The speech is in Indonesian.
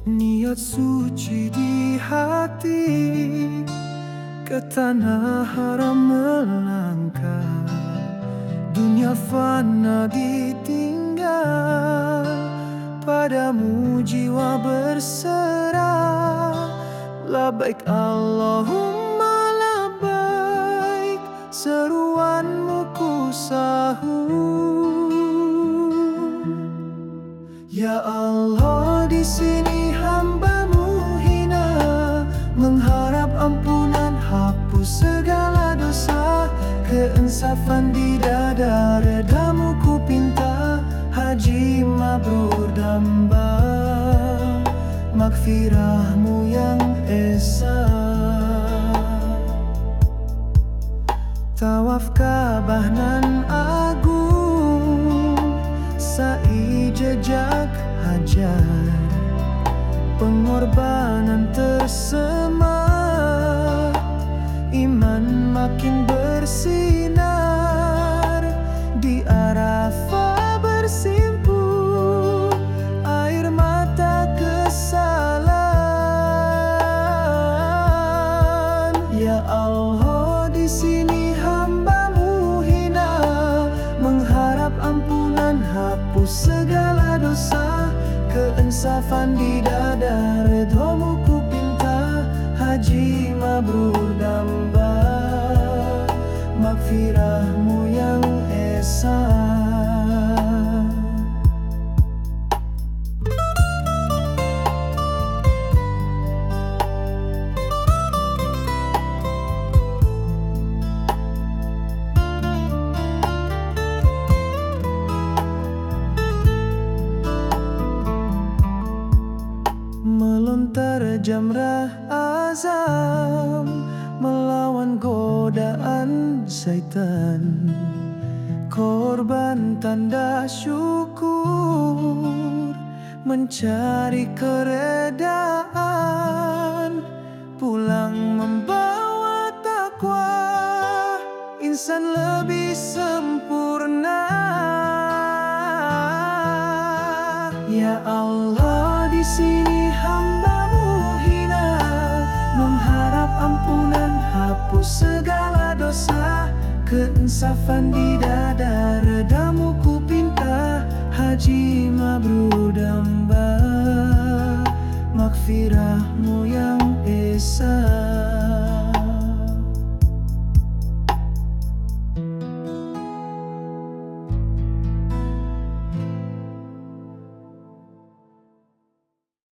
Niat suci di hati Ke tanah haram melangkah. Dunia fana ditinggal Padamu jiwa berserah. Labaik Allahumma labaik Seruanmu ku sahut Keinsafan di dada redamu ku pinta Haji mabrur damba. Makfirahmu yang esa. Tawaf Ka'bah nan sini hambamu hina Mengharap ampunan hapus segala dosa. Keinsafan di dada redhomu ku pinta Haji mabrur Melontar jamrah azam Melawan godaan syaitan. Korban tanda syukur Mencari keredaan. Pulang membawa takwa Insan lebih sempurna hapus segala dosa Keinsafan di dada redamu ku pinta Haji Mabrur damba. Makfirahmu yang